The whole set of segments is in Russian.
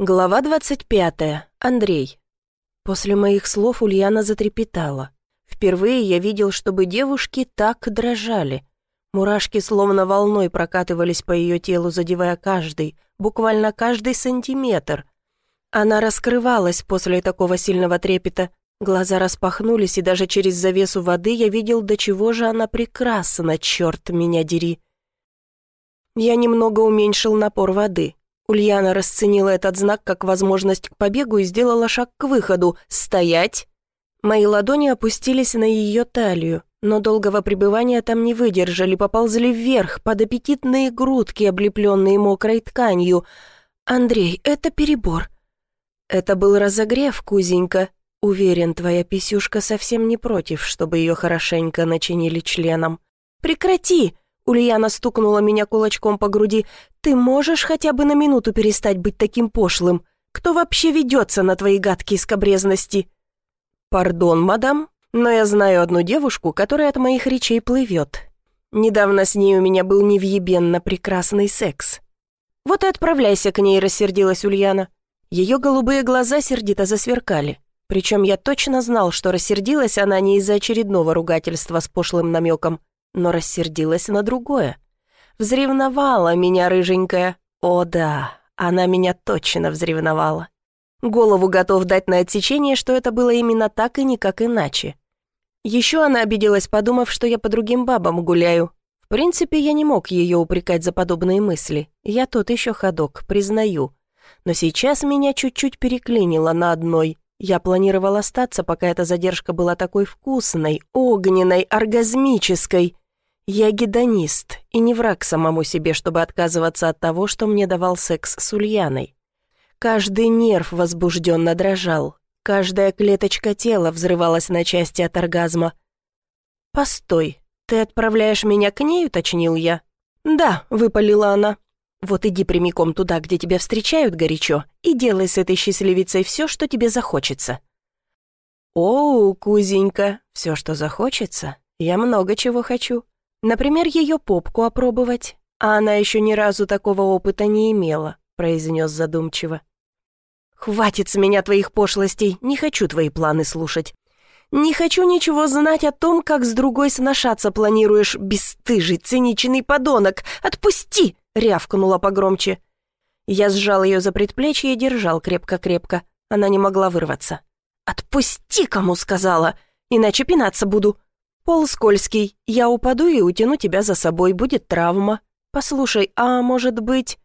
Глава 25. Андрей. После моих слов Ульяна затрепетала. Впервые я видел, чтобы девушки так дрожали. Мурашки словно волной прокатывались по ее телу, задевая каждый, буквально каждый сантиметр. Она раскрывалась после такого сильного трепета. Глаза распахнулись, и даже через завесу воды я видел, до чего же она прекрасна, черт меня дери. Я немного уменьшил напор воды. Ульяна расценила этот знак как возможность к побегу и сделала шаг к выходу. «Стоять!» Мои ладони опустились на ее талию, но долгого пребывания там не выдержали, поползли вверх, под аппетитные грудки, облепленные мокрой тканью. «Андрей, это перебор». «Это был разогрев, кузенька. Уверен, твоя писюшка совсем не против, чтобы ее хорошенько начинили членом». «Прекрати!» Ульяна стукнула меня кулачком по груди. «Ты можешь хотя бы на минуту перестать быть таким пошлым? Кто вообще ведется на твои гадкие скобрезности?» «Пардон, мадам, но я знаю одну девушку, которая от моих речей плывет. Недавно с ней у меня был невъебенно прекрасный секс». «Вот и отправляйся к ней», — рассердилась Ульяна. Ее голубые глаза сердито засверкали. Причем я точно знал, что рассердилась она не из-за очередного ругательства с пошлым намеком но рассердилась на другое. Взревновала меня рыженькая. О да, она меня точно взревновала. Голову готов дать на отсечение, что это было именно так и никак иначе. Еще она обиделась, подумав, что я по другим бабам гуляю. В принципе, я не мог ее упрекать за подобные мысли. Я тот еще ходок, признаю. Но сейчас меня чуть-чуть переклинило на одной. Я планировал остаться, пока эта задержка была такой вкусной, огненной, оргазмической. Я гедонист и не враг самому себе, чтобы отказываться от того, что мне давал секс с Ульяной. Каждый нерв возбужденно дрожал, каждая клеточка тела взрывалась на части от оргазма. «Постой, ты отправляешь меня к ней?» — уточнил я. «Да», — выпалила она. «Вот иди прямиком туда, где тебя встречают горячо, и делай с этой счастливицей все, что тебе захочется». «О, кузенька, все, что захочется, я много чего хочу. Например, ее попку опробовать, а она еще ни разу такого опыта не имела», произнес задумчиво. «Хватит с меня твоих пошлостей, не хочу твои планы слушать. Не хочу ничего знать о том, как с другой сношаться планируешь, бесстыжий, циничный подонок. Отпусти!» — рявкнула погромче. Я сжал ее за предплечье и держал крепко-крепко. Она не могла вырваться. «Отпусти, кому сказала, иначе пинаться буду», Пол скользкий, я упаду и утяну тебя за собой, будет травма. Послушай, а может быть...»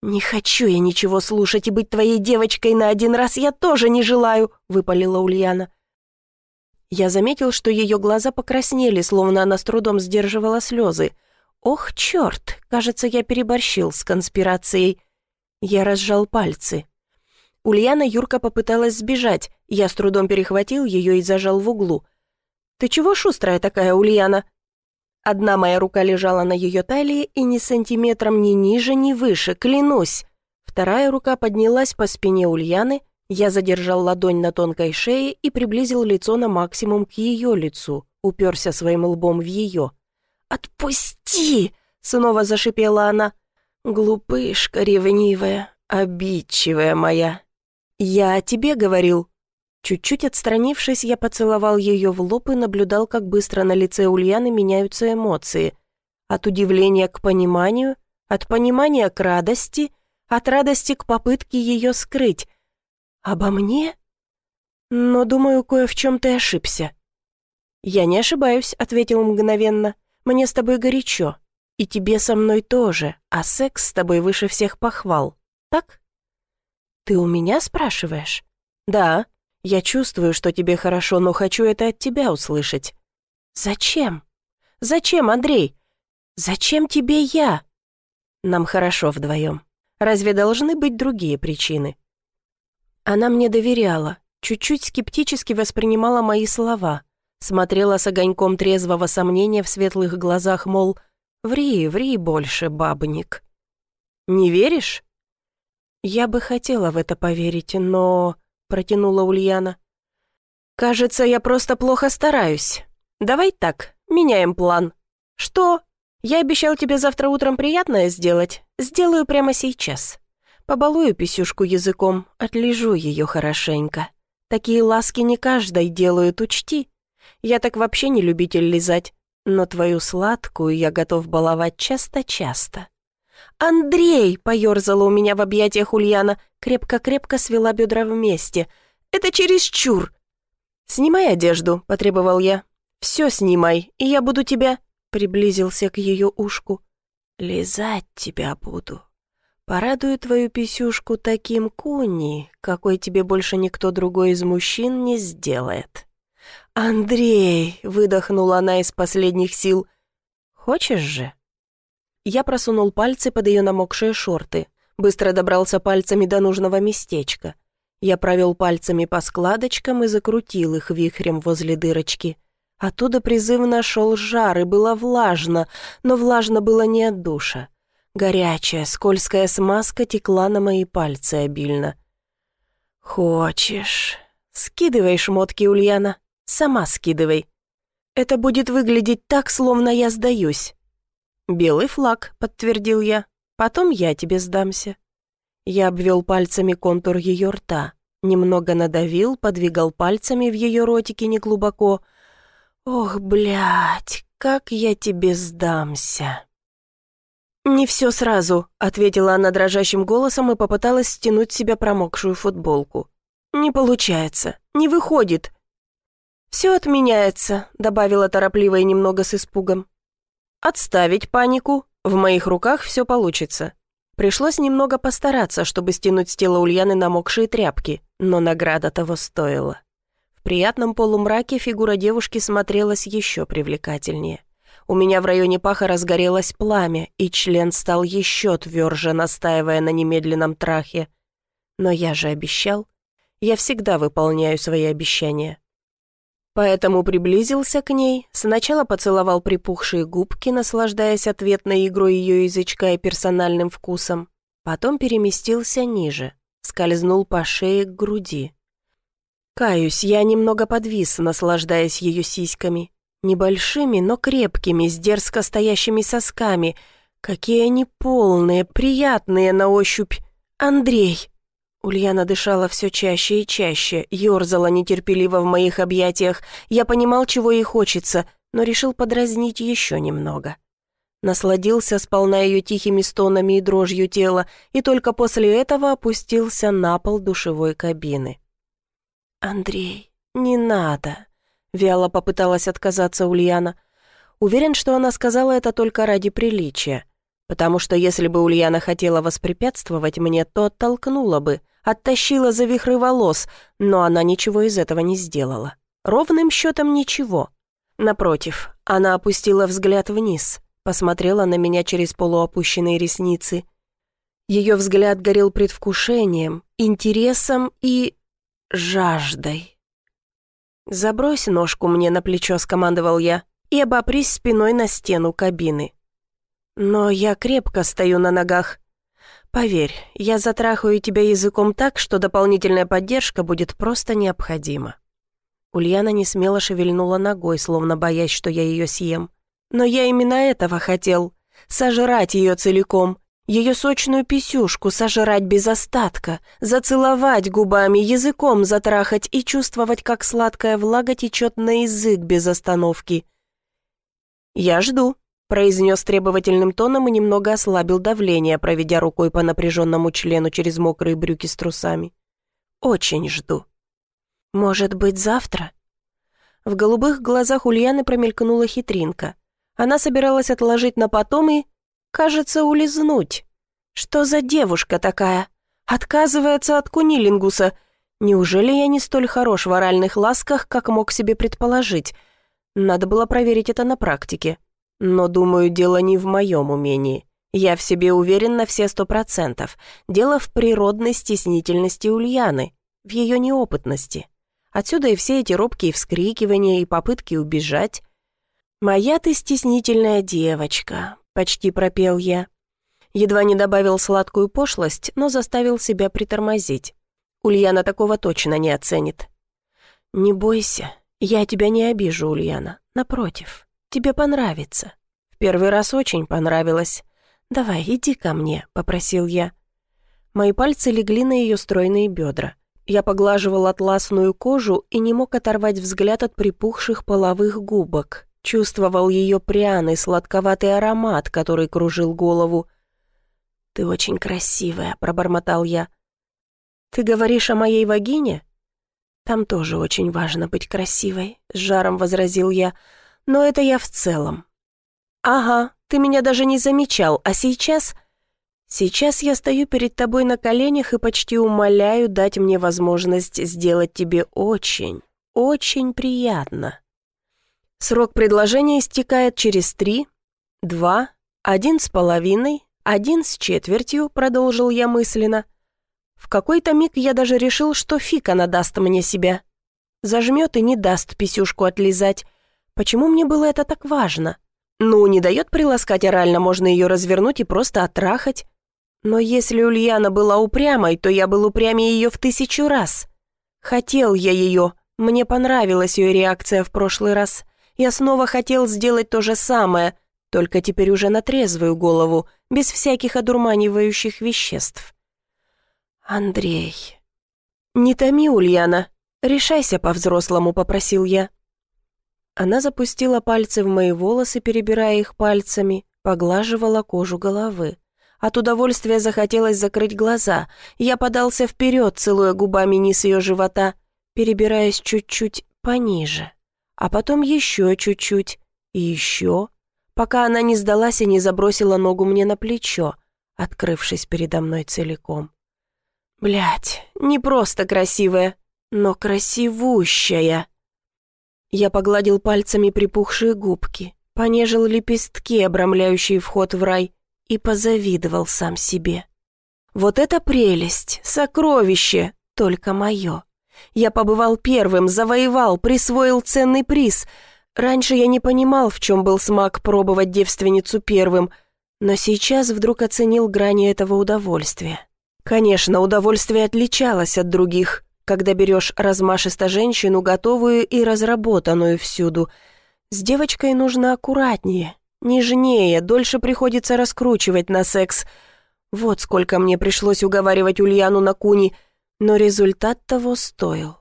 «Не хочу я ничего слушать и быть твоей девочкой на один раз я тоже не желаю», — выпалила Ульяна. Я заметил, что ее глаза покраснели, словно она с трудом сдерживала слезы. «Ох, черт! Кажется, я переборщил с конспирацией». Я разжал пальцы. Ульяна Юрка попыталась сбежать. Я с трудом перехватил ее и зажал в углу. «Ты чего шустрая такая, Ульяна?» Одна моя рука лежала на ее талии и ни сантиметром ни ниже, ни выше, клянусь. Вторая рука поднялась по спине Ульяны, я задержал ладонь на тонкой шее и приблизил лицо на максимум к ее лицу, уперся своим лбом в ее. «Отпусти!» — снова зашипела она. «Глупышка ревнивая, обидчивая моя. Я о тебе говорил, Чуть-чуть отстранившись, я поцеловал ее в лоб и наблюдал, как быстро на лице Ульяны меняются эмоции. От удивления к пониманию, от понимания к радости, от радости к попытке ее скрыть. «Обо мне?» «Но, думаю, кое в чем ты ошибся». «Я не ошибаюсь», — ответил мгновенно. «Мне с тобой горячо. И тебе со мной тоже, а секс с тобой выше всех похвал. Так?» «Ты у меня спрашиваешь?» «Да». Я чувствую, что тебе хорошо, но хочу это от тебя услышать. Зачем? Зачем, Андрей? Зачем тебе я? Нам хорошо вдвоем. Разве должны быть другие причины? Она мне доверяла, чуть-чуть скептически воспринимала мои слова, смотрела с огоньком трезвого сомнения в светлых глазах, мол, «Ври, ври больше, бабник». «Не веришь?» Я бы хотела в это поверить, но... — протянула Ульяна. «Кажется, я просто плохо стараюсь. Давай так, меняем план. Что? Я обещал тебе завтра утром приятное сделать. Сделаю прямо сейчас. Побалую писюшку языком, отлежу ее хорошенько. Такие ласки не каждой делают, учти. Я так вообще не любитель лизать, но твою сладкую я готов баловать часто-часто». «Андрей!» — поерзала у меня в объятиях Ульяна, крепко-крепко свела бедра вместе. «Это чересчур!» «Снимай одежду», — потребовал я. «Все снимай, и я буду тебя...» — приблизился к ее ушку. «Лизать тебя буду. Порадую твою писюшку таким куни, какой тебе больше никто другой из мужчин не сделает». «Андрей!» — выдохнула она из последних сил. «Хочешь же?» Я просунул пальцы под ее намокшие шорты, быстро добрался пальцами до нужного местечка. Я провел пальцами по складочкам и закрутил их вихрем возле дырочки. Оттуда призывно шел жар, и было влажно, но влажно было не от душа. Горячая, скользкая смазка текла на мои пальцы обильно. «Хочешь?» «Скидывай шмотки, Ульяна. Сама скидывай. Это будет выглядеть так, словно я сдаюсь. «Белый флаг», — подтвердил я. «Потом я тебе сдамся». Я обвел пальцами контур ее рта, немного надавил, подвигал пальцами в ее ротике неглубоко. «Ох, блядь, как я тебе сдамся!» «Не все сразу», — ответила она дрожащим голосом и попыталась стянуть себя промокшую футболку. «Не получается, не выходит». «Все отменяется», — добавила торопливо и немного с испугом. Отставить панику. В моих руках все получится. Пришлось немного постараться, чтобы стянуть с тела Ульяны намокшие тряпки, но награда того стоила. В приятном полумраке фигура девушки смотрелась еще привлекательнее. У меня в районе паха разгорелось пламя, и член стал еще тверже, настаивая на немедленном трахе. Но я же обещал. Я всегда выполняю свои обещания. Поэтому приблизился к ней, сначала поцеловал припухшие губки, наслаждаясь ответной игрой ее язычка и персональным вкусом, потом переместился ниже, скользнул по шее к груди. Каюсь, я немного подвис, наслаждаясь ее сиськами. Небольшими, но крепкими, с дерзко стоящими сосками. Какие они полные, приятные на ощупь. Андрей! Ульяна дышала все чаще и чаще, ерзала нетерпеливо в моих объятиях. Я понимал, чего ей хочется, но решил подразнить еще немного. Насладился сполна ее тихими стонами и дрожью тела, и только после этого опустился на пол душевой кабины. «Андрей, не надо», — вяло попыталась отказаться Ульяна. Уверен, что она сказала это только ради приличия, потому что если бы Ульяна хотела воспрепятствовать мне, то оттолкнула бы — оттащила за вихры волос, но она ничего из этого не сделала. Ровным счетом ничего. Напротив, она опустила взгляд вниз, посмотрела на меня через полуопущенные ресницы. Ее взгляд горел предвкушением, интересом и... жаждой. «Забрось ножку мне на плечо», — скомандовал я, «и обопрись спиной на стену кабины». Но я крепко стою на ногах, Поверь, я затрахаю тебя языком так, что дополнительная поддержка будет просто необходима». Ульяна не смело шевельнула ногой, словно боясь, что я ее съем. «Но я именно этого хотел. Сожрать ее целиком, ее сочную писюшку сожрать без остатка, зацеловать губами, языком затрахать и чувствовать, как сладкая влага течет на язык без остановки. «Я жду», произнес требовательным тоном и немного ослабил давление, проведя рукой по напряженному члену через мокрые брюки с трусами. «Очень жду». «Может быть, завтра?» В голубых глазах Ульяны промелькнула хитринка. Она собиралась отложить на потом и, кажется, улизнуть. «Что за девушка такая? Отказывается от кунилингуса. Неужели я не столь хорош в оральных ласках, как мог себе предположить? Надо было проверить это на практике». Но, думаю, дело не в моем умении. Я в себе уверен на все сто процентов. Дело в природной стеснительности Ульяны, в ее неопытности. Отсюда и все эти робкие вскрикивания и попытки убежать. «Моя ты стеснительная девочка», — почти пропел я. Едва не добавил сладкую пошлость, но заставил себя притормозить. Ульяна такого точно не оценит. «Не бойся, я тебя не обижу, Ульяна, напротив». Тебе понравится. В первый раз очень понравилось. Давай, иди ко мне», — попросил я. Мои пальцы легли на ее стройные бедра. Я поглаживал атласную кожу и не мог оторвать взгляд от припухших половых губок. Чувствовал ее пряный, сладковатый аромат, который кружил голову. «Ты очень красивая», — пробормотал я. «Ты говоришь о моей вагине?» «Там тоже очень важно быть красивой», — с жаром возразил я. «Но это я в целом». «Ага, ты меня даже не замечал, а сейчас...» «Сейчас я стою перед тобой на коленях и почти умоляю дать мне возможность сделать тебе очень, очень приятно». Срок предложения истекает через три, два, один с половиной, один с четвертью, продолжил я мысленно. В какой-то миг я даже решил, что фиг она даст мне себя. Зажмет и не даст писюшку отлизать. Почему мне было это так важно? Ну, не дает приласкать орально, можно ее развернуть и просто оттрахать. Но если Ульяна была упрямой, то я был упрямее ее в тысячу раз. Хотел я ее, мне понравилась ее реакция в прошлый раз. Я снова хотел сделать то же самое, только теперь уже на трезвую голову, без всяких одурманивающих веществ. «Андрей...» «Не томи, Ульяна. Решайся по-взрослому», — попросил я. Она запустила пальцы в мои волосы, перебирая их пальцами, поглаживала кожу головы. От удовольствия захотелось закрыть глаза. Я подался вперед, целуя губами низ ее живота, перебираясь чуть-чуть пониже а потом еще чуть-чуть, и еще, пока она не сдалась и не забросила ногу мне на плечо, открывшись передо мной целиком. Блять, не просто красивая, но красивущая. Я погладил пальцами припухшие губки, понежил лепестки, обрамляющие вход в рай, и позавидовал сам себе. Вот это прелесть, сокровище, только мое. Я побывал первым, завоевал, присвоил ценный приз. Раньше я не понимал, в чем был смак пробовать девственницу первым, но сейчас вдруг оценил грани этого удовольствия. Конечно, удовольствие отличалось от других, когда берешь размашисто женщину, готовую и разработанную всюду. С девочкой нужно аккуратнее, нежнее, дольше приходится раскручивать на секс. Вот сколько мне пришлось уговаривать Ульяну на куни – но результат того стоил.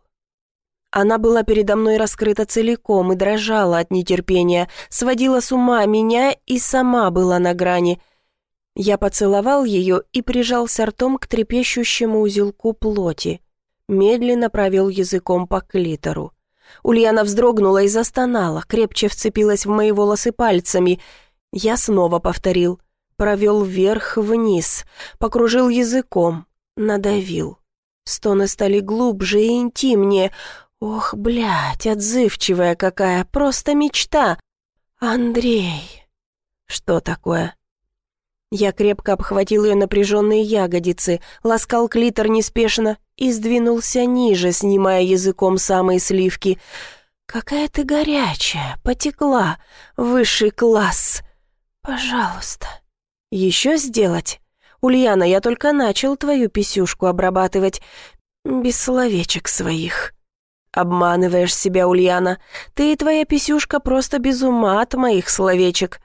Она была передо мной раскрыта целиком и дрожала от нетерпения, сводила с ума меня и сама была на грани. Я поцеловал ее и прижался ртом к трепещущему узелку плоти. Медленно провел языком по клитору. Ульяна вздрогнула и застонала, крепче вцепилась в мои волосы пальцами. Я снова повторил. Провел вверх-вниз, покружил языком, надавил. Стоны стали глубже и интимнее. Ох, блядь, отзывчивая какая, просто мечта. Андрей. Что такое? Я крепко обхватил ее напряженные ягодицы, ласкал клитор неспешно и сдвинулся ниже, снимая языком самые сливки. «Какая ты горячая, потекла, высший класс. Пожалуйста, еще сделать?» «Ульяна, я только начал твою писюшку обрабатывать. Без словечек своих». «Обманываешь себя, Ульяна. Ты и твоя писюшка просто без ума от моих словечек».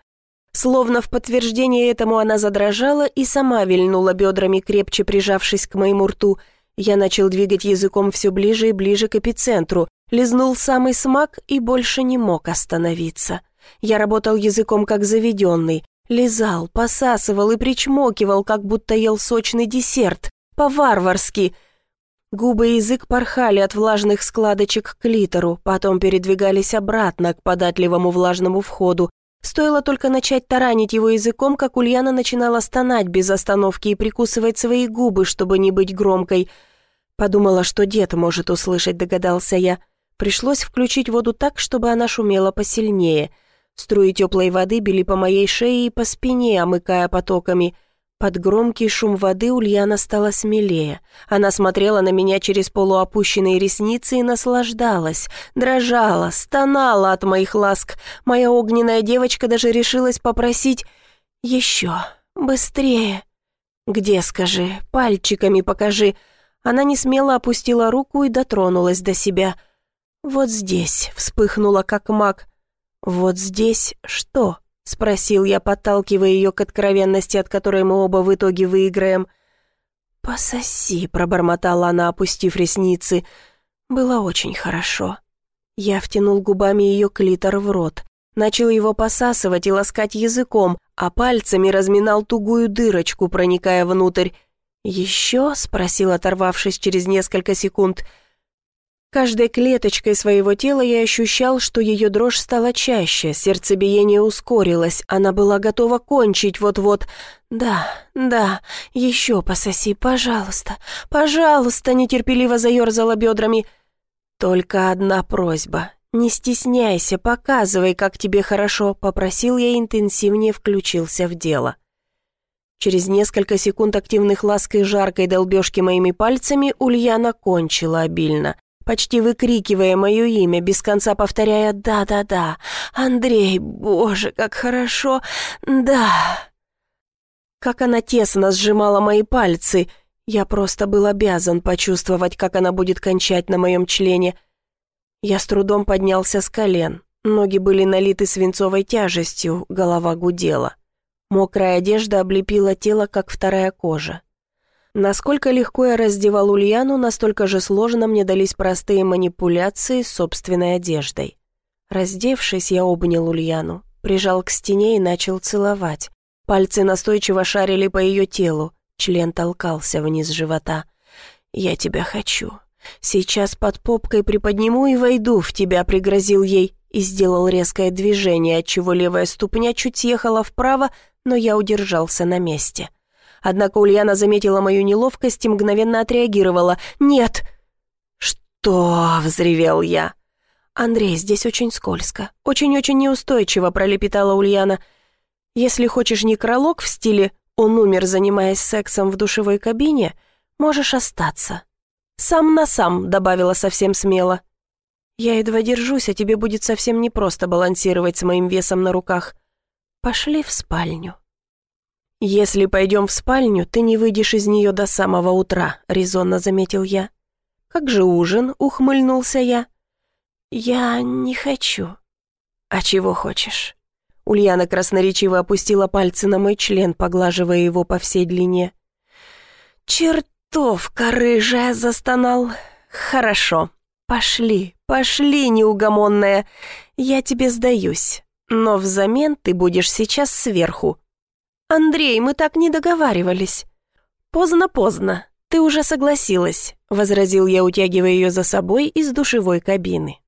Словно в подтверждение этому она задрожала и сама вильнула бедрами, крепче прижавшись к моему рту. Я начал двигать языком все ближе и ближе к эпицентру, лизнул самый смак и больше не мог остановиться. Я работал языком как заведенный, Лизал, посасывал и причмокивал, как будто ел сочный десерт. По-варварски. Губы и язык порхали от влажных складочек к клитору, потом передвигались обратно к податливому влажному входу. Стоило только начать таранить его языком, как Ульяна начинала стонать без остановки и прикусывать свои губы, чтобы не быть громкой. Подумала, что дед может услышать, догадался я. Пришлось включить воду так, чтобы она шумела посильнее — Струи теплой воды били по моей шее и по спине, омыкая потоками. Под громкий шум воды Ульяна стала смелее. Она смотрела на меня через полуопущенные ресницы и наслаждалась, дрожала, стонала от моих ласк. Моя огненная девочка даже решилась попросить «Еще, быстрее». «Где, скажи? Пальчиками покажи». Она не смело опустила руку и дотронулась до себя. «Вот здесь», — вспыхнула как маг, «Вот здесь что?» — спросил я, подталкивая ее к откровенности, от которой мы оба в итоге выиграем. «Пососи», — пробормотала она, опустив ресницы. «Было очень хорошо». Я втянул губами ее клитор в рот, начал его посасывать и ласкать языком, а пальцами разминал тугую дырочку, проникая внутрь. «Еще?» — спросил, оторвавшись через несколько секунд — Каждой клеточкой своего тела я ощущал, что ее дрожь стала чаще, сердцебиение ускорилось, она была готова кончить вот-вот. «Да, да, еще пососи, пожалуйста, пожалуйста», нетерпеливо заерзала бедрами. «Только одна просьба. Не стесняйся, показывай, как тебе хорошо», попросил я интенсивнее включился в дело. Через несколько секунд активных ласк и жаркой долбежки моими пальцами Ульяна кончила обильно почти выкрикивая мое имя, без конца повторяя «да-да-да», «Андрей, боже, как хорошо, да». Как она тесно сжимала мои пальцы, я просто был обязан почувствовать, как она будет кончать на моем члене. Я с трудом поднялся с колен, ноги были налиты свинцовой тяжестью, голова гудела. Мокрая одежда облепила тело, как вторая кожа. Насколько легко я раздевал Ульяну, настолько же сложно мне дались простые манипуляции с собственной одеждой. Раздевшись, я обнял Ульяну, прижал к стене и начал целовать. Пальцы настойчиво шарили по ее телу, член толкался вниз живота. «Я тебя хочу. Сейчас под попкой приподниму и войду в тебя», — пригрозил ей и сделал резкое движение, отчего левая ступня чуть съехала вправо, но я удержался на месте. Однако Ульяна заметила мою неловкость и мгновенно отреагировала. «Нет!» «Что?» — взревел я. «Андрей, здесь очень скользко. Очень-очень неустойчиво», — пролепетала Ульяна. «Если хочешь некролог в стиле «он умер, занимаясь сексом в душевой кабине», можешь остаться». «Сам на сам», — добавила совсем смело. «Я едва держусь, а тебе будет совсем непросто балансировать с моим весом на руках. Пошли в спальню». «Если пойдем в спальню, ты не выйдешь из нее до самого утра», — резонно заметил я. «Как же ужин?» — ухмыльнулся я. «Я не хочу». «А чего хочешь?» Ульяна красноречиво опустила пальцы на мой член, поглаживая его по всей длине. «Чертовка рыжая!» — застонал. «Хорошо, пошли, пошли, неугомонная. Я тебе сдаюсь, но взамен ты будешь сейчас сверху, «Андрей, мы так не договаривались». «Поздно-поздно, ты уже согласилась», — возразил я, утягивая ее за собой из душевой кабины.